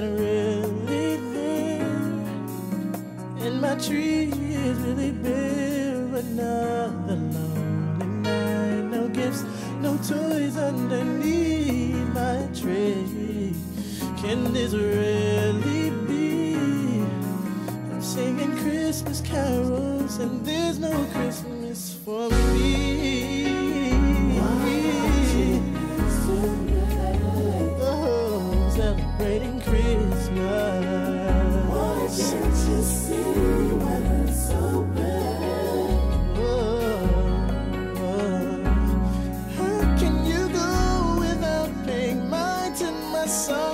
not really there, and my tree is really big. Another lonely night, no gifts, no toys underneath my tree. Can this really be? I'm singing Christmas carols, and there's no Christmas for me. sun.